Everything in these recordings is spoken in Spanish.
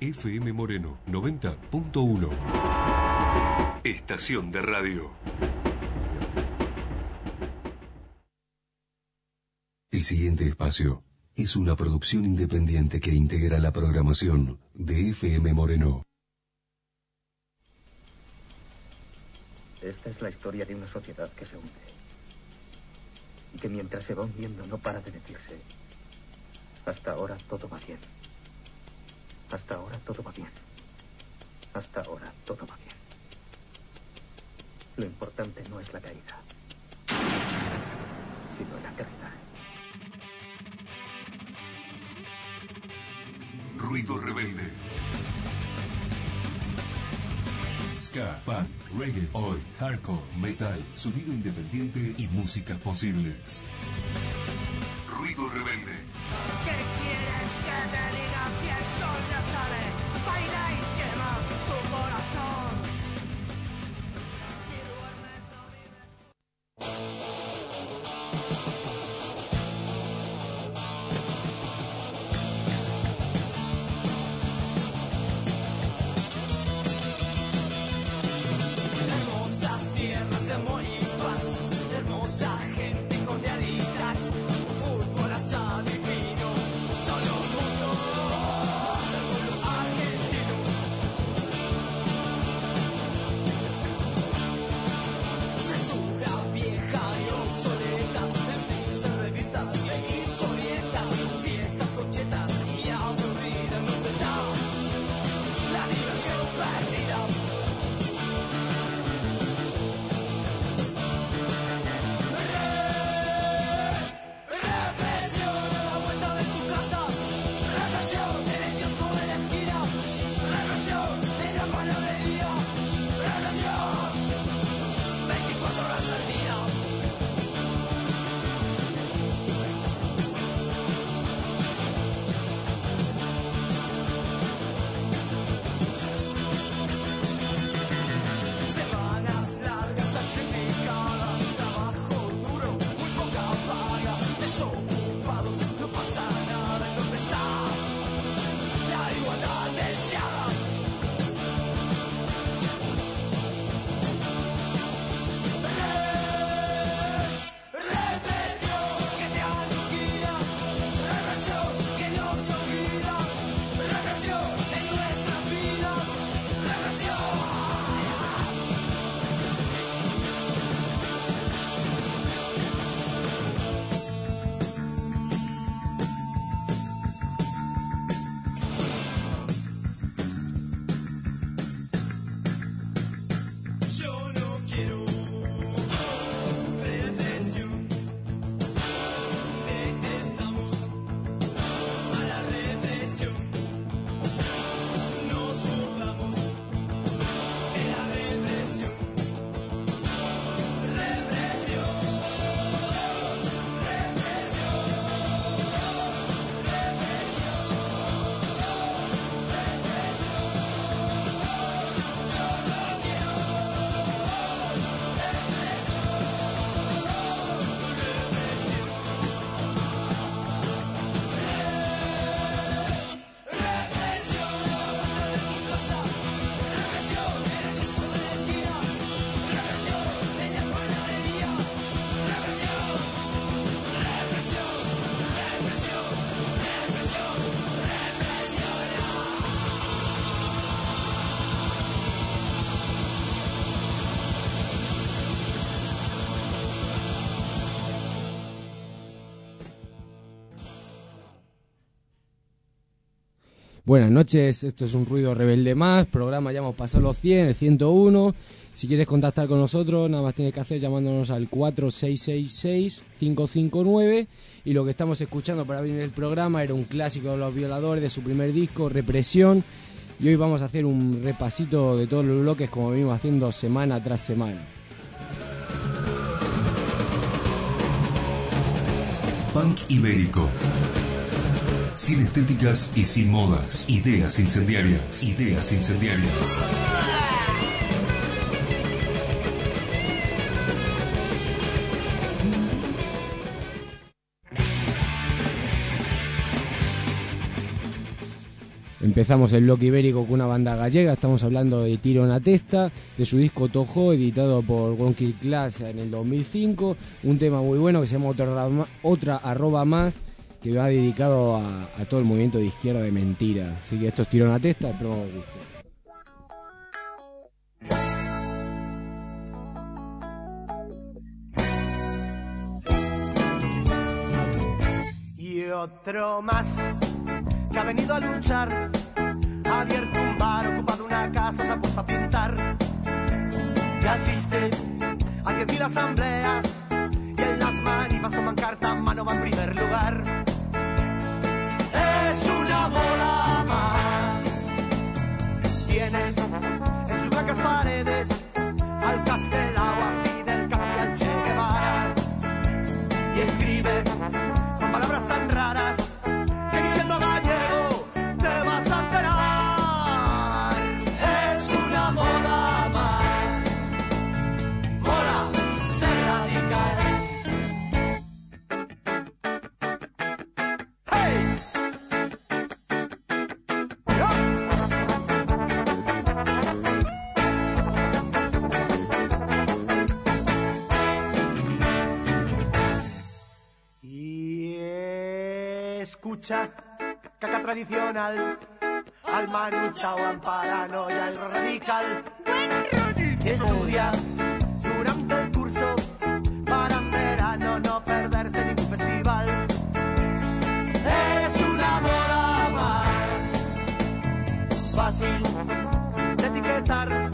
FM Moreno 90.1. Estación de radio. El siguiente espacio es una producción independiente que integra la programación de FM Moreno. Esta es la historia de una sociedad que se hunde. Y que mientras se va hundiendo no para de decirse. Hasta ahora todo va bien. Hasta ahora todo va bien. Hasta ahora todo va bien. Lo importante no es la caída, sino el aterrizaje. Ruido rebelde. Ska, punk, reggae, oi, hardcore, metal, sonido independiente y músicas posibles. Ruido rebelde. ¿Qué quieres que te diga si el sol Buenas noches, esto es un ruido rebelde más, programa ya hemos pasado los 100, el 101. Si quieres contactar con nosotros, nada más tienes que hacer llamándonos al 4666-559. Y lo que estamos escuchando para abrir el programa era un clásico de los violadores de su primer disco, Represión. Y hoy vamos a hacer un repasito de todos los bloques como venimos haciendo semana tras semana. Punk ibérico. Sin estéticas y sin modas. Ideas incendiarias. Ideas incendiarias. Empezamos el bloque ibérico con una banda gallega, estamos hablando de Tiro en la Testa, de su disco Tojo, editado por Wonky Class en el 2005, un tema muy bueno que se llama Otra, Arroba- Otra arroba más, que va dedicado a, a todo el movimiento de izquierda de mentira. Así que esto es Tiro en la Testa, espero que os. Y otro más que ha venido a luchar, ha abierto un bar, ocupado una casa, se ha puesto a pintar. Y asiste a 10.000 asambleas y en las manifas con carta mano va en primer lugar. Es una bola más. Tiene en sus blancas paredes caca tradicional al Manu Chao, al paranoia, el radical. Estudia durante el curso para en verano no perderse ningún festival. Es una moda más fácil de etiquetar,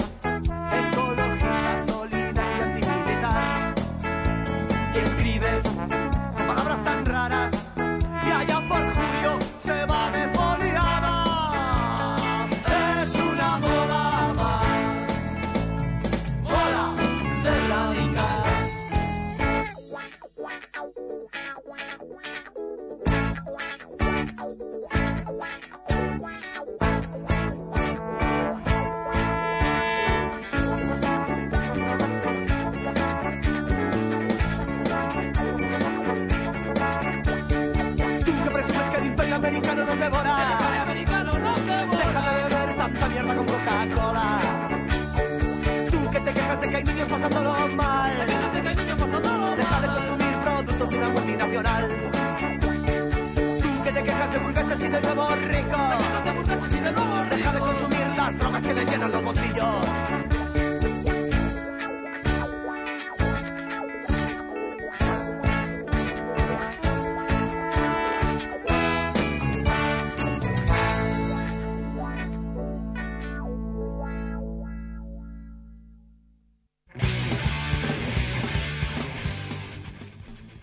y de nuevos ricos. Deja de consumir las drogas que le llenan los bolsillos.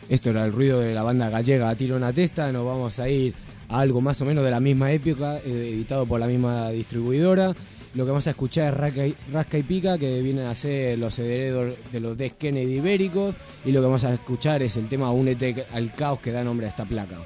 Esto era el ruido de la banda gallega a tiro en la testa. Nos vamos a ir algo más o menos de la misma época, eh, editado por la misma distribuidora. Lo que vamos a escuchar es Rasca y, Pica, que vienen a ser los herederos de los Death Kennedy ibéricos. Y lo que vamos a escuchar es el tema Únete al caos que da nombre a esta placa.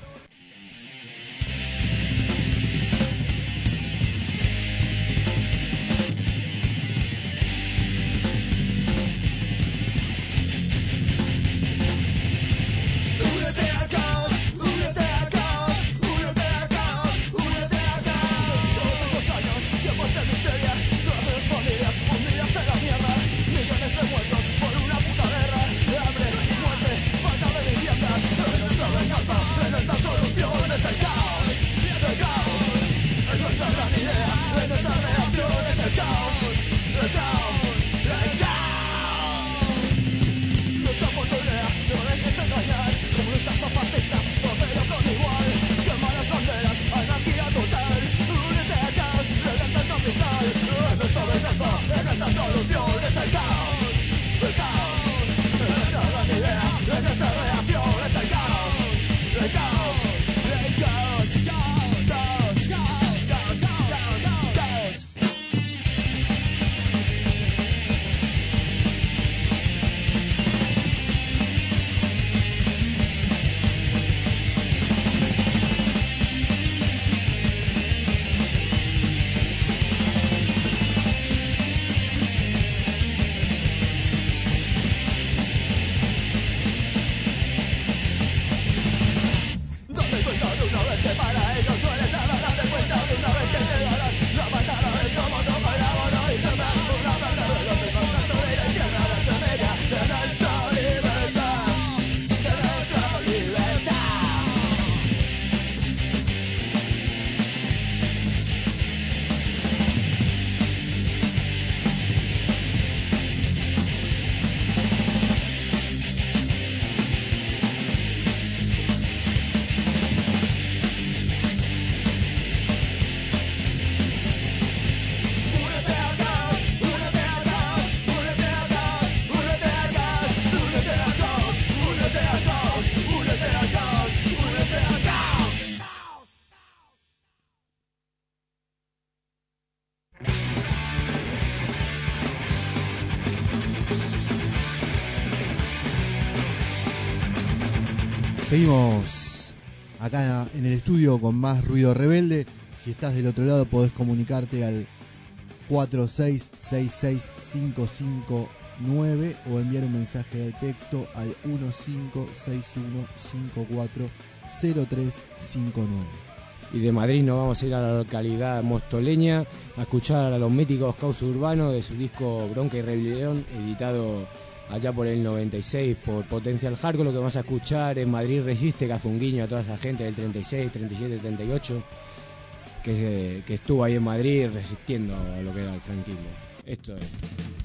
Seguimos acá en el estudio con más ruido rebelde. Si estás del otro lado podés comunicarte al 4666559 o enviar un mensaje de texto al 1561540359. Y de Madrid nos vamos a ir a la localidad mostoleña a escuchar a los míticos Caos Urbanos de su disco Bronca y Rebelión, editado allá por el 96 por Potencial Hardcore. Lo que vamos a escuchar es Madrid Resiste, que hace un guiño a toda esa gente del 36, 37, 38, que, que estuvo ahí en Madrid resistiendo a lo que era el franquismo. Esto es.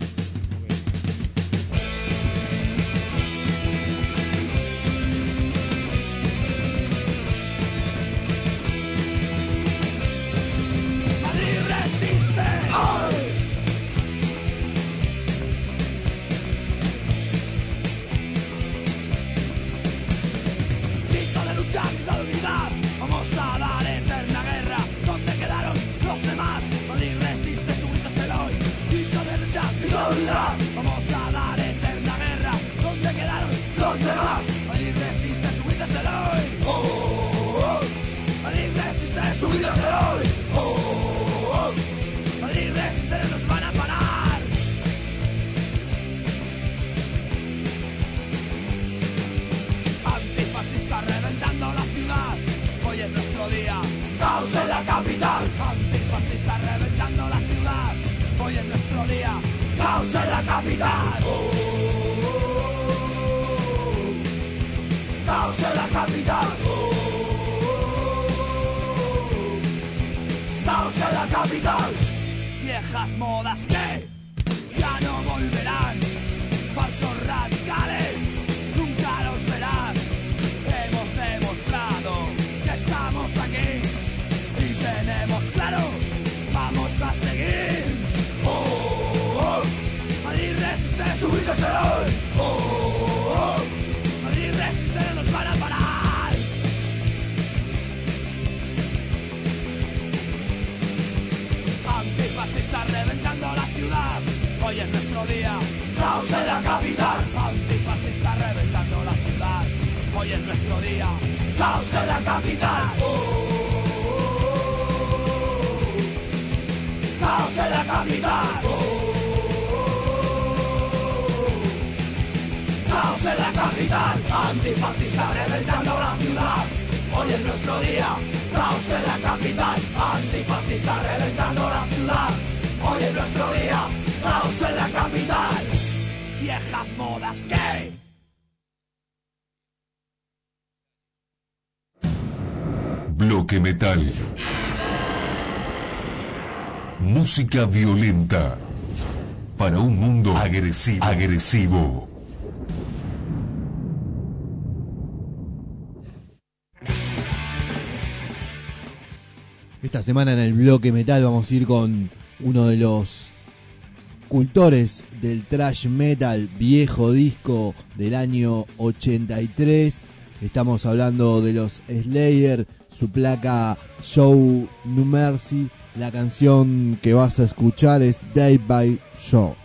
Caos en la capital. Caos en la capital. Caos en la capital. Viejas modas que ya no volverán. Falsos Caos en la capital. Caos en la capital. Caos en la capital. Antifascistas reventando la ciudad. Hoy es nuestro día. Caos en la capital. Antifascistas reventando la ciudad. Hoy es nuestro día. Caos en la capital. Viejas modas que. Metal. Música violenta. Para un mundo agresivo. agresivo. Esta semana en el bloque metal vamos a ir con uno de los cultores del thrash metal, viejo disco del año 83. Estamos hablando de los Slayer, su placa Show No Mercy. La canción que vas a escuchar es Day by Show.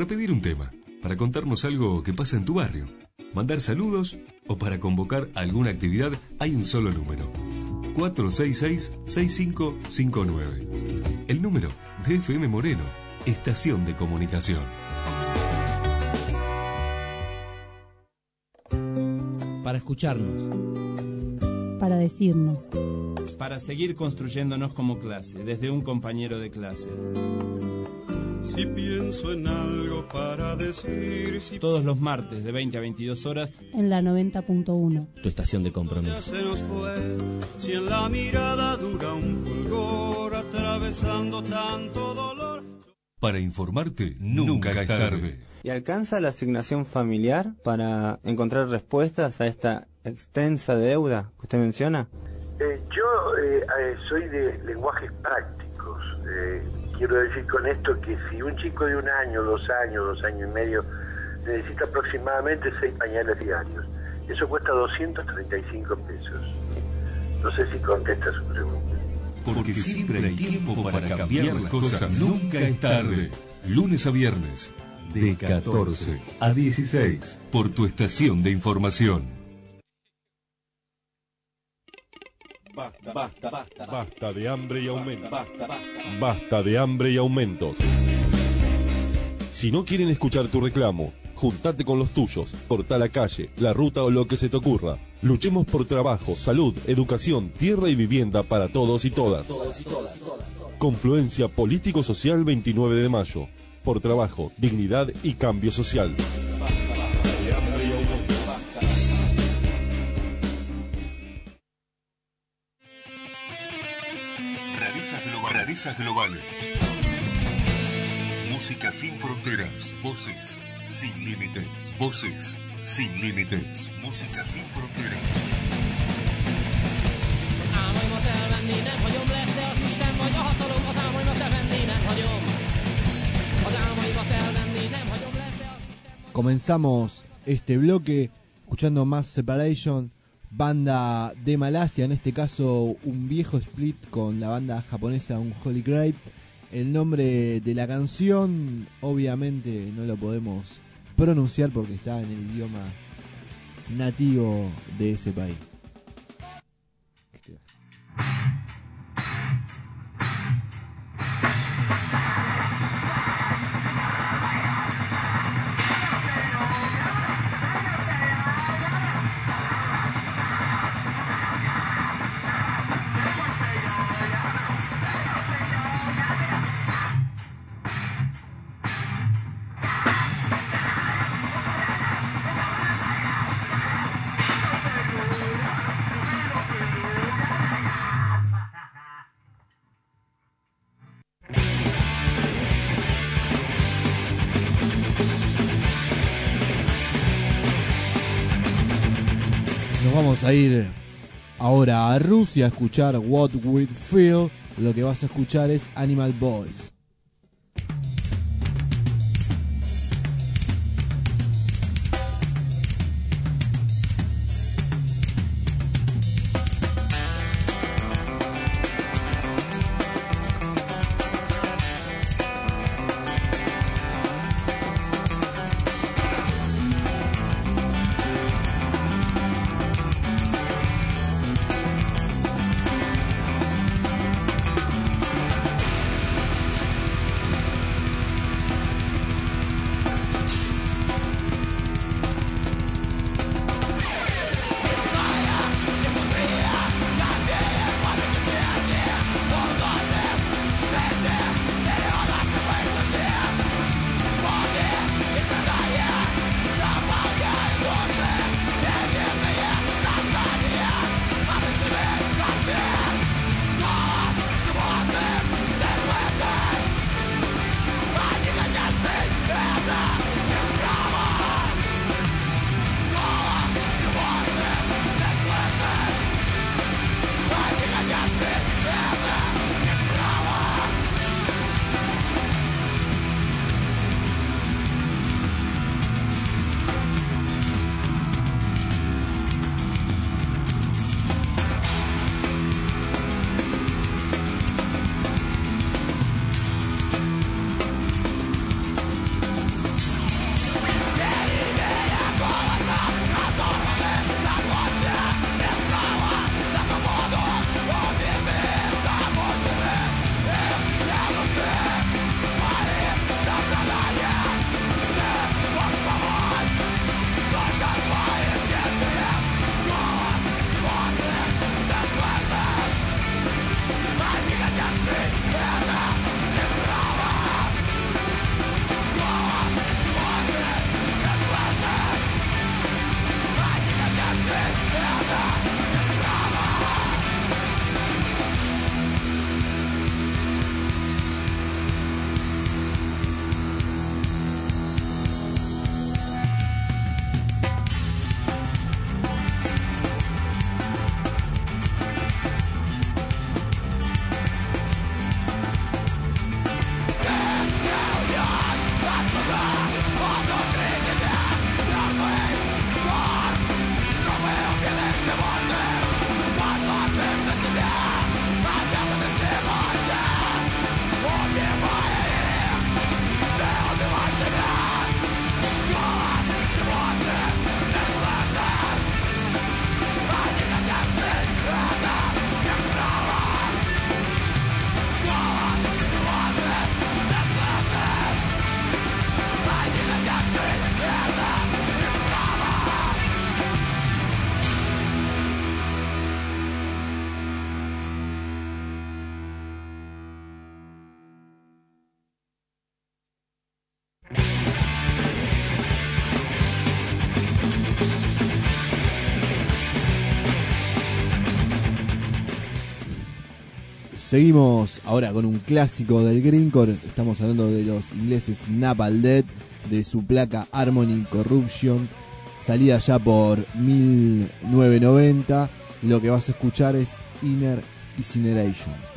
Para pedir un tema, para contarnos algo que pasa en tu barrio, mandar saludos o para convocar alguna actividad, hay un solo número. 466-6559. El número de FM Moreno, Estación de Comunicación. Para escucharnos. Para decirnos. Para seguir construyéndonos como clase, desde un compañero de clase. Si pienso en algo para decir, si Todos los martes de 20 a 22 horas En la 90.1. Tu estación de compromiso. se nos fue, si en la mirada dura un fulgor atravesando tanto dolor. Para informarte, nunca es tarde. ¿Y alcanza la asignación familiar para encontrar respuestas a esta extensa deuda que usted menciona? Eh, yo eh, eh, soy de lenguajes prácticos. Eh, quiero decir con esto que si un chico de un año, dos años, dos años y medio necesita aproximadamente seis pañales diarios, eso cuesta 235 pesos. No sé si contesta su pregunta. Porque siempre hay tiempo para cambiar las cosas. Nunca es tarde. Lunes a viernes, de 14 a 16, por tu estación de información. Basta, basta, basta. Basta de hambre y aumentos. Basta de hambre y aumentos. Si no quieren escuchar tu reclamo, juntate con los tuyos, corta la calle, la ruta o lo que se te ocurra. Luchemos por trabajo, salud, educación, tierra y vivienda para todos y todas. Confluencia Político-Social 29 de mayo. Por trabajo, dignidad y cambio social. Rarezas, globa- rarezas globales. Música sin fronteras. Voces sin límites. Voces sin límites. Música sin fronteras. Az Isten vagy a hatalom, az álmaimat. Az álmaimat az Comenzamos este bloque escuchando Mass Separation, banda de Malasia, en este caso un viejo split con la banda japonesa Un Holy Grape. El nombre de la canción obviamente no lo podemos pronunciar porque está en el idioma nativo de ese país. Ir ahora a Rusia a escuchar What We Feel. Lo que vas a escuchar es Animal Boys. Seguimos ahora con un clásico del Greencore. Estamos hablando de los ingleses Napalm Death, de su placa Harmony Corruption, salida ya por 1990. Lo que vas a escuchar es Inner Incineration.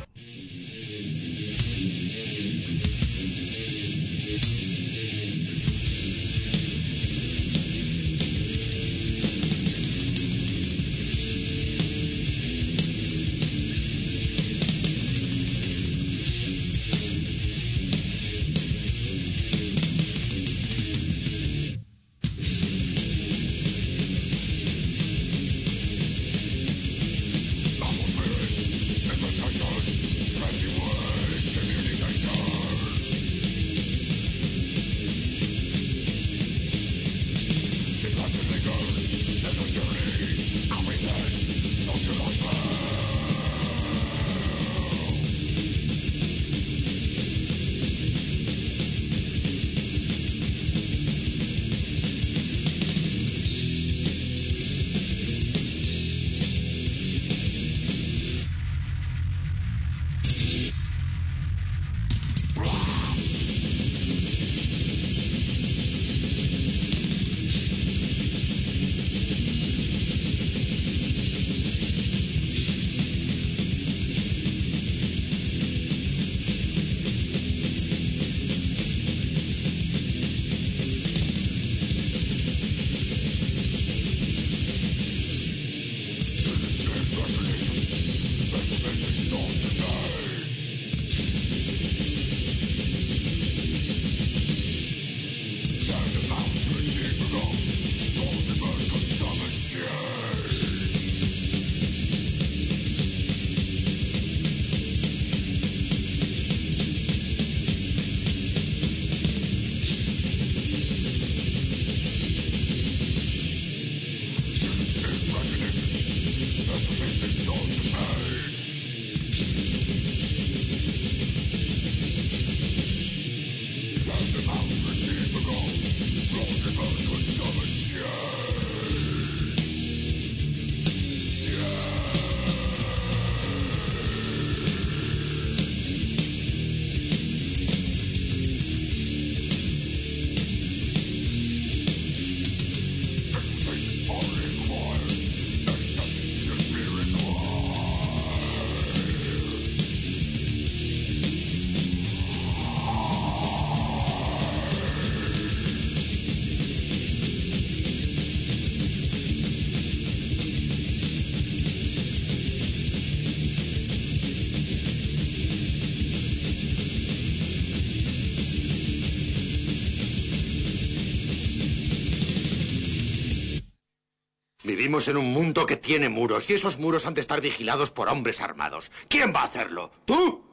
Vivimos en un mundo que tiene muros y esos muros han de estar vigilados por hombres armados. ¿Quién va a hacerlo? ¿Tú?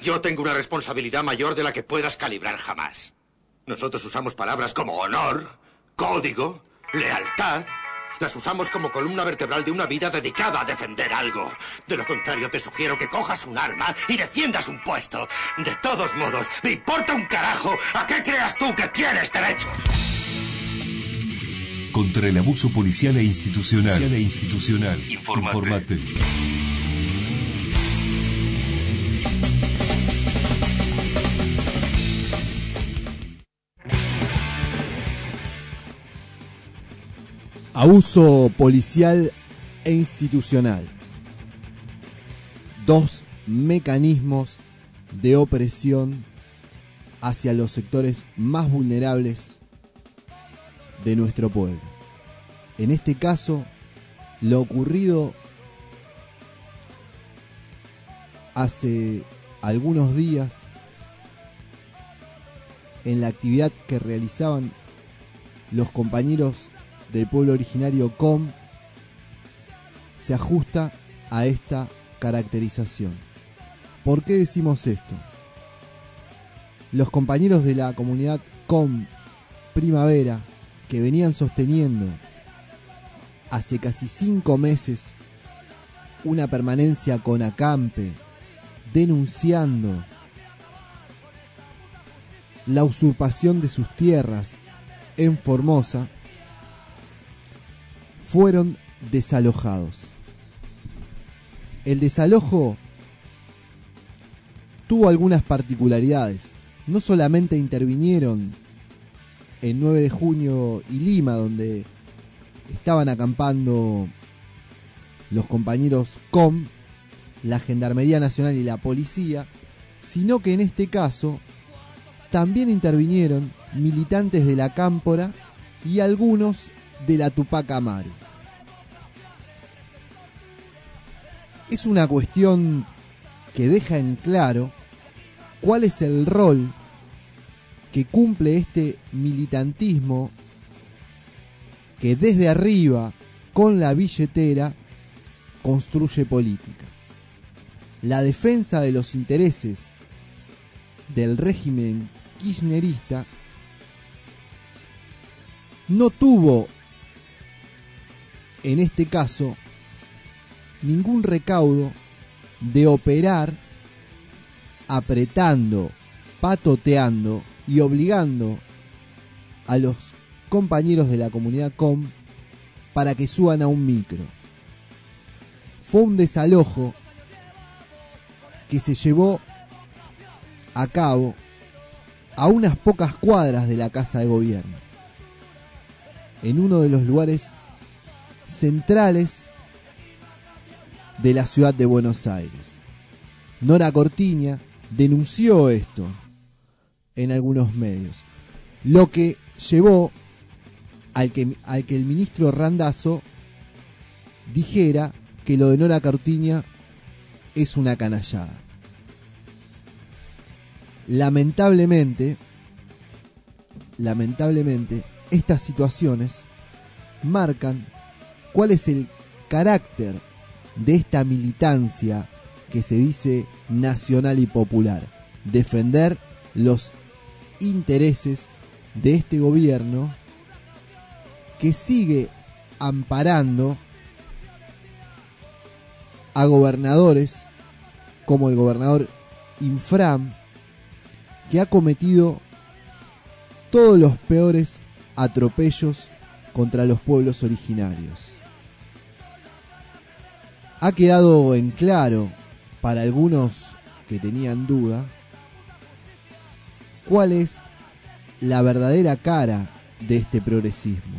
Yo tengo una responsabilidad mayor de la que puedas calibrar jamás. Nosotros usamos palabras como honor, código, lealtad. Las usamos como columna vertebral de una vida dedicada a defender algo. De lo contrario, te sugiero que cojas un arma y defiendas un puesto. De todos modos, me importa un carajo a qué creas tú que tienes derecho. Contra el abuso policial e institucional. e institucional. Informate. Abuso policial e institucional. Dos mecanismos de opresión hacia los sectores más vulnerables de nuestro pueblo. En este caso, lo ocurrido hace algunos días en la actividad que realizaban los compañeros del pueblo originario COM se ajusta a esta caracterización. ¿Por qué decimos esto? Los compañeros de la comunidad COM Primavera que venían sosteniendo hace casi cinco meses una permanencia con acampe, denunciando la usurpación de sus tierras en Formosa, fueron desalojados. El desalojo tuvo algunas particularidades. No solamente intervinieron en 9 de junio y Lima, donde estaban acampando los compañeros COM, la Gendarmería Nacional y la Policía, sino que en este caso también intervinieron militantes de la Cámpora y algunos de la Tupac Amaru. Es una cuestión que deja en claro cuál es el rol que cumple este militantismo que desde arriba, con la billetera, construye política. La defensa de los intereses del régimen kirchnerista no tuvo, en este caso, ningún recaudo de operar apretando, patoteando y obligando a los compañeros de la comunidad com para que suban a un micro. Fue un desalojo que se llevó a cabo a unas pocas cuadras de la casa de gobierno, en uno de los lugares centrales de la ciudad de Buenos Aires. Nora Cortiña denunció esto en algunos medios, lo que llevó al que, al que el ministro Randazo dijera que lo de Nora Cortiña es una canallada. Lamentablemente, lamentablemente, estas situaciones marcan cuál es el carácter de esta militancia que se dice nacional y popular. Defender los intereses de este gobierno que sigue amparando a gobernadores como el gobernador Infram, que ha cometido todos los peores atropellos contra los pueblos originarios. Ha quedado en claro para algunos que tenían duda cuál es la verdadera cara de este progresismo.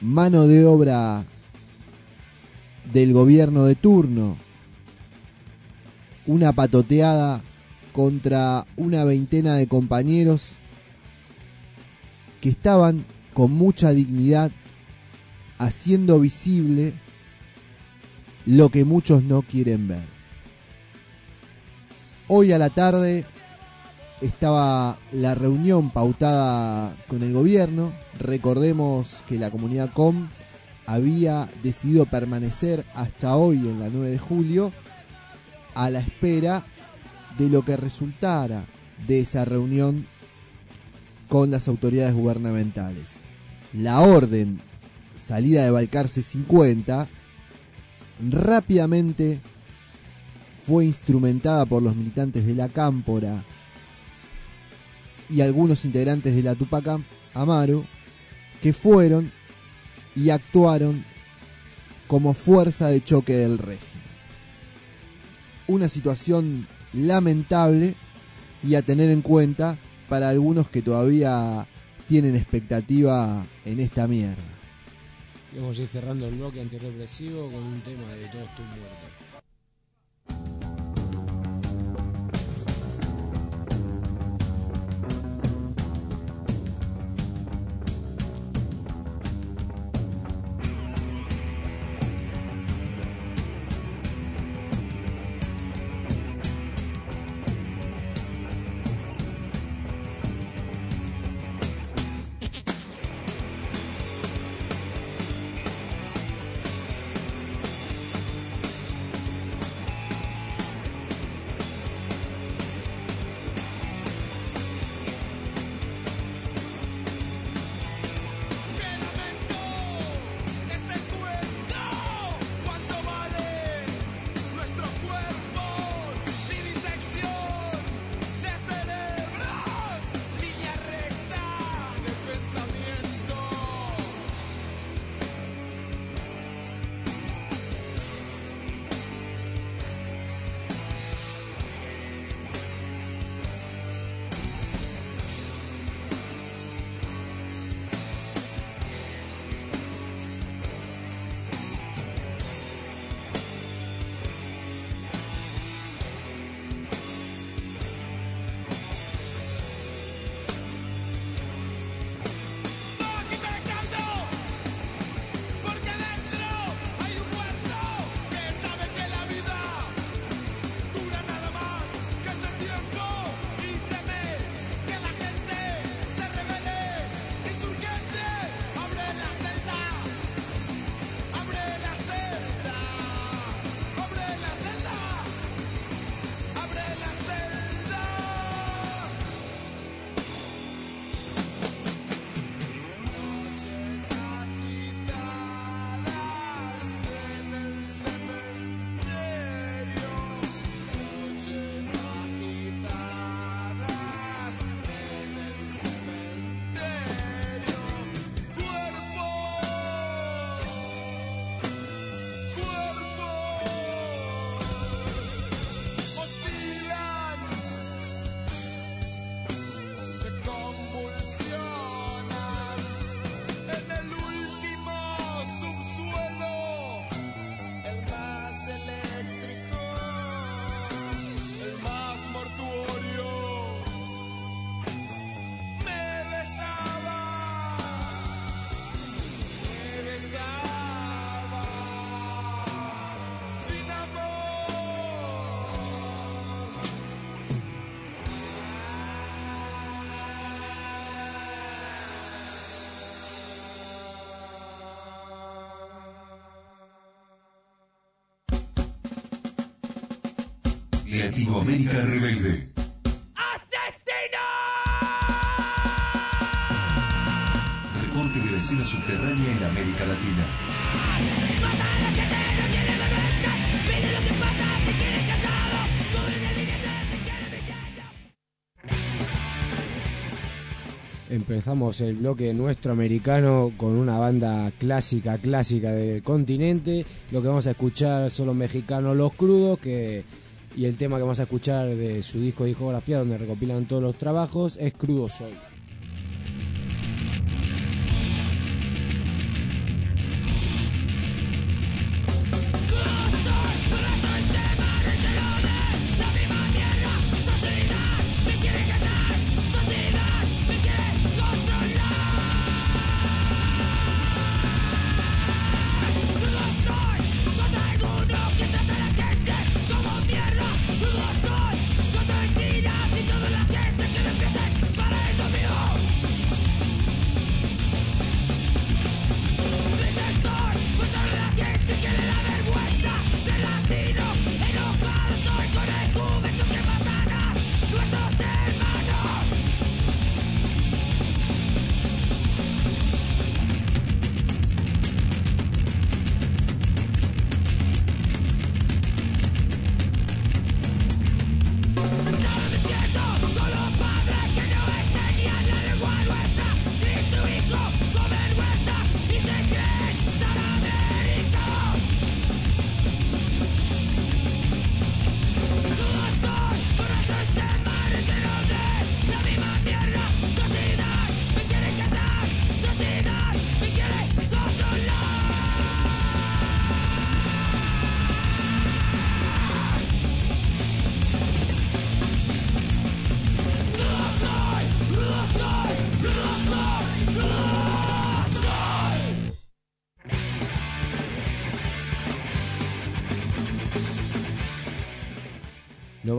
Mano de obra del gobierno de turno, una patoteada contra una veintena de compañeros que estaban con mucha dignidad haciendo visible lo que muchos no quieren ver. Hoy a la tarde estaba la reunión pautada con el gobierno. Recordemos que la comunidad COM había decidido permanecer hasta hoy en la 9 de julio a la espera de lo que resultara de esa reunión con las autoridades gubernamentales. La orden salida de Balcarce 50 rápidamente fue instrumentada por los militantes de la Cámpora y algunos integrantes de la Tupac Amaru que fueron y actuaron como fuerza de choque del régimen. Una situación lamentable y a tener en cuenta para algunos que todavía tienen expectativa en esta mierda. Vamos a ir cerrando el bloque antirrepresivo con un tema de todos tus muertos. Latinoamérica Rebelde. Reporte de la escena subterránea en América Latina. Empezamos el bloque nuestro americano con una banda clásica, clásica del continente. Lo que vamos a escuchar son los mexicanos Los Crudos, que y el tema que vamos a escuchar de su disco discografía, donde recopilan todos los trabajos, es Crudo Soy.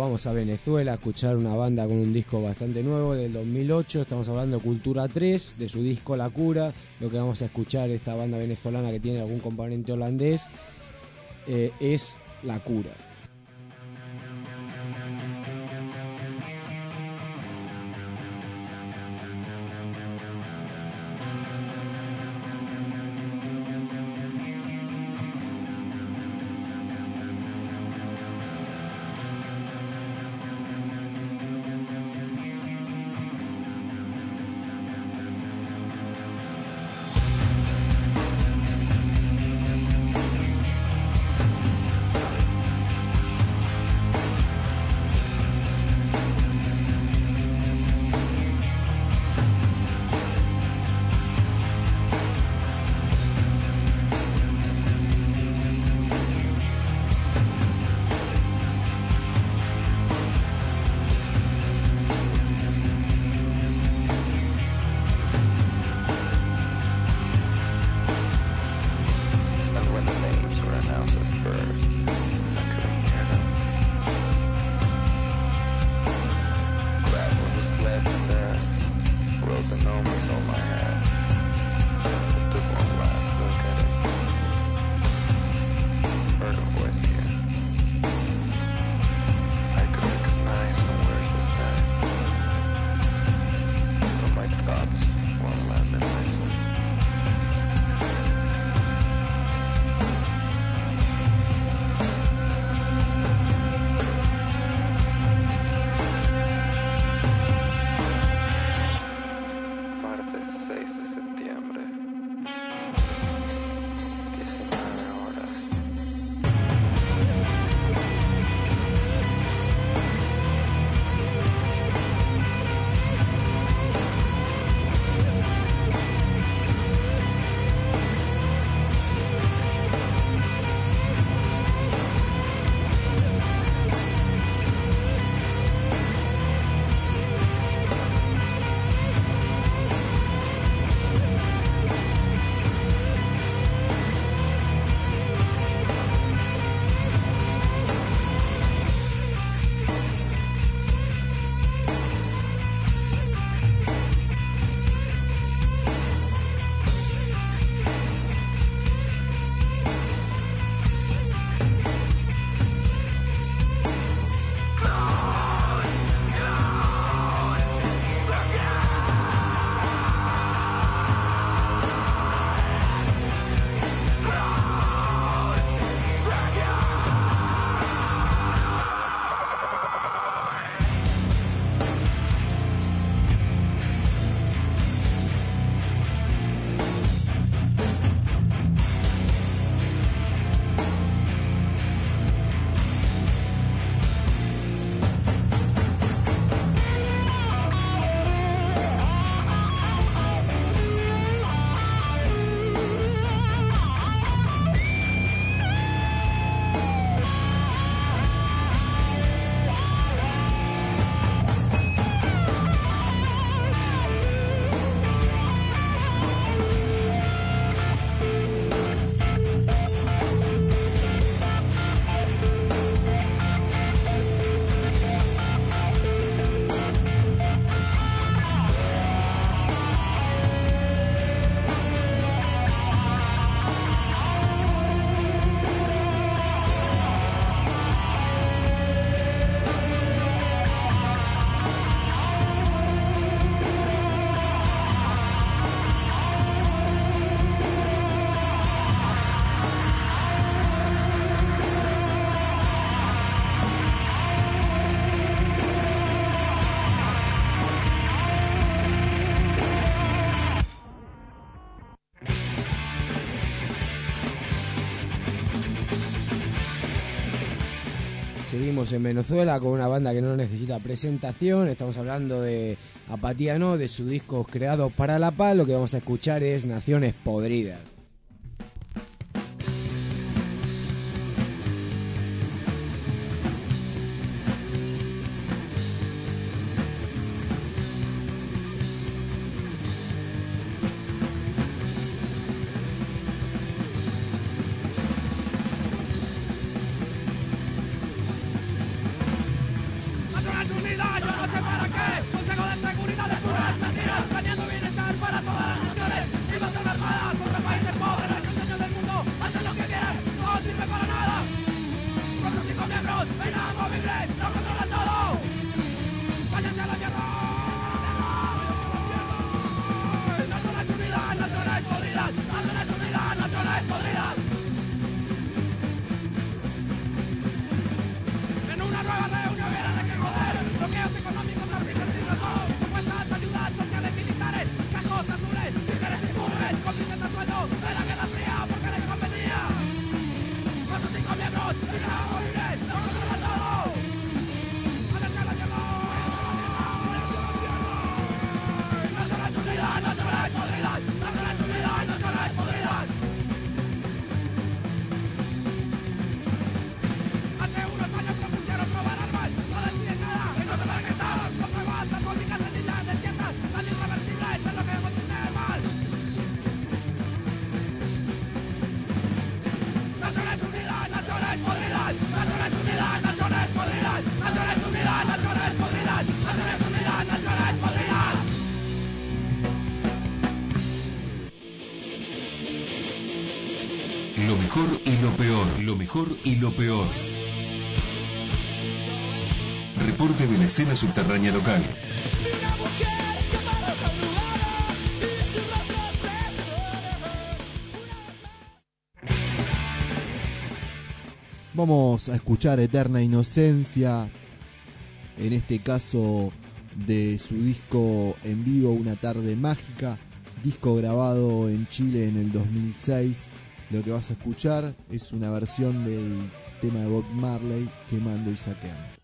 Vamos a Venezuela a escuchar una banda con un disco bastante nuevo del 2008. Estamos hablando de Cultura 3, de su disco La Cura. Lo que vamos a escuchar, esta banda venezolana que tiene algún componente holandés, eh, es La Cura. en Venezuela con una banda que no necesita presentación. Estamos hablando de Apatía No, de sus discos creados para la paz. Lo que vamos a escuchar es Naciones Podridas. y lo peor. Reporte de la escena subterránea local. Vamos a escuchar Eterna Inocencia, en este caso de su disco en vivo Una tarde mágica, disco grabado en Chile en el 2006 lo que vas a escuchar es una versión del tema de Bob Marley, Quemando y Saqueando.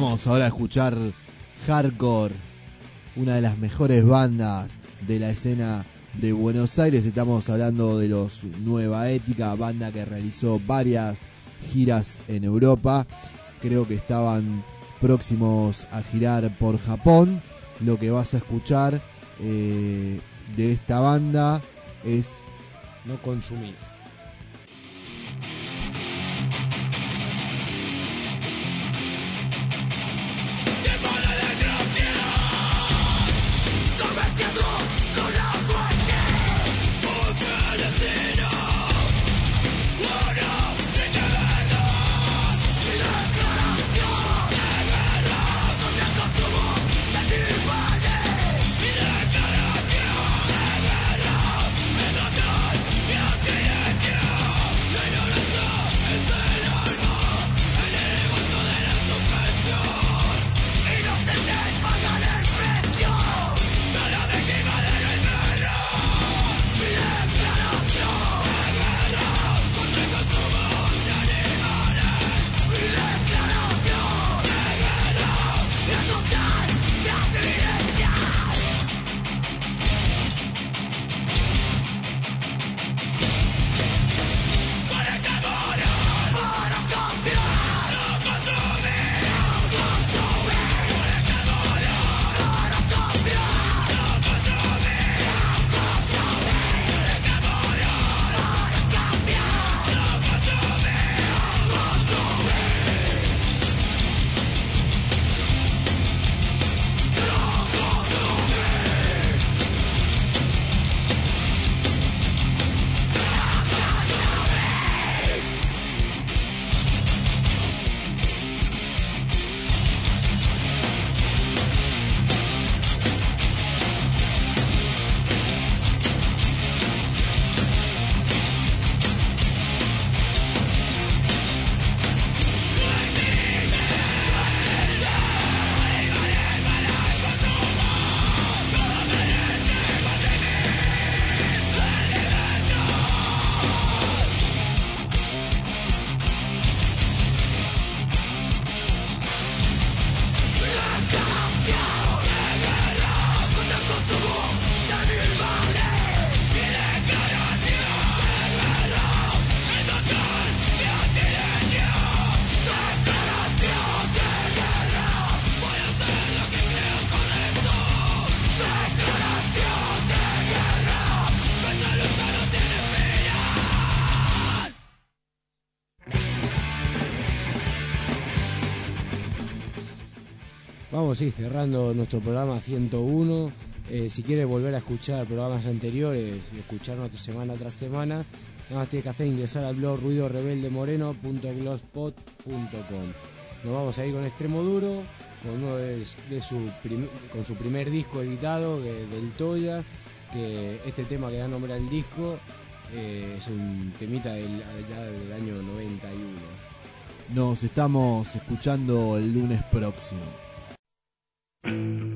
Vamos ahora a escuchar Hardcore, una de las mejores bandas de la escena de Buenos Aires. Estamos hablando de los Nueva Ética, banda que realizó varias giras en Europa. Creo que estaban próximos a girar por Japón. Lo que vas a escuchar eh, de esta banda es No consumir. Vamos, sí, cerrando nuestro programa 101. Eh, si quieres volver a escuchar programas anteriores y escucharnos semana tras semana, nada más tienes que hacer ingresar al blog ruidorebeldemoreno.blogspot.com. Nos vamos a ir con Extremo Duro, con uno de, de su con su primer disco editado, que- del Toya, que este tema que da nombre al disco eh, es un temita del, ya del año 91. Nos estamos escuchando el lunes próximo. Thank you.